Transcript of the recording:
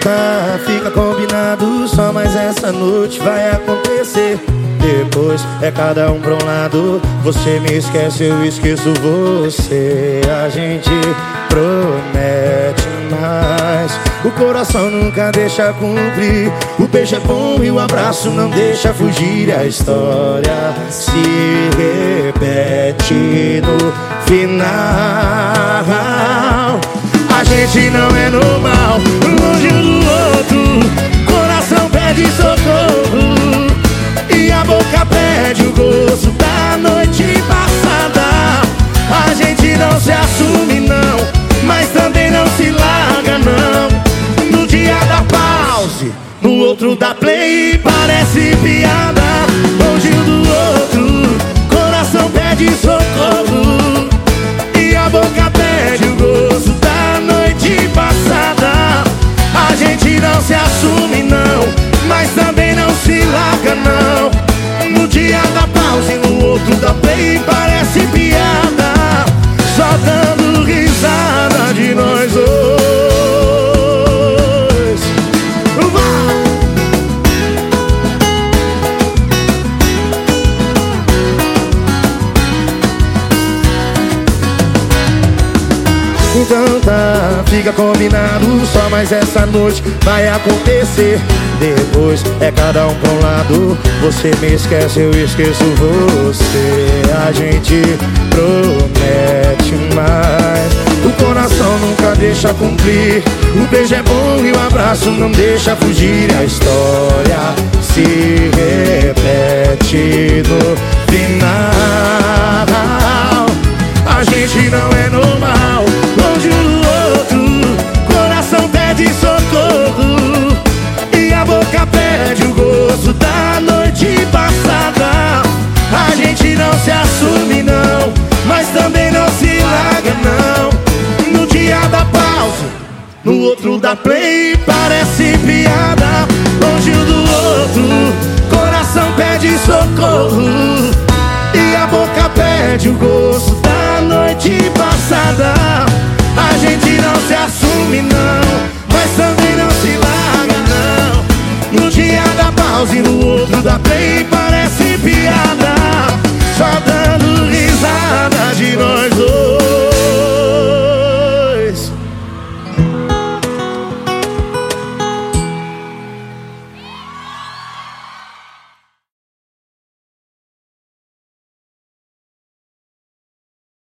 Tá, fica combinado, só mais essa noite vai acontecer. Depois é cada um pra um lado. Você me esquece, eu esqueço você. A gente. O coração nunca deixa cumprir. O beijo é bom e o abraço não deixa fugir. A história se repete no final. A gente não é normal, longe um do outro. Coração pede socorro e a boca pede o gosto da noite passada. A gente não se assume da play parece piada. Longe um do outro, coração pede socorro e a boca pede o gosto da noite passada. A gente não se assume não, mas também não se larga não. No dia da pausa e no outro da play Tá, fica combinado Só mais essa noite vai acontecer. Depois é cada um pra um lado. Você me esquece, eu esqueço você. A gente promete mais. O coração nunca deixa cumprir. O beijo é bom e o abraço não deixa fugir. A história se repete no final. A gente não é não se assume não. Mas também não se larga não. No dia da pausa No outro da play Parece piada. Longe um do outro Coração pede socorro. E a boca pede o gosto Da noite passada. A gente não se assume não. Mas também não se larga não. No dia da pausa e no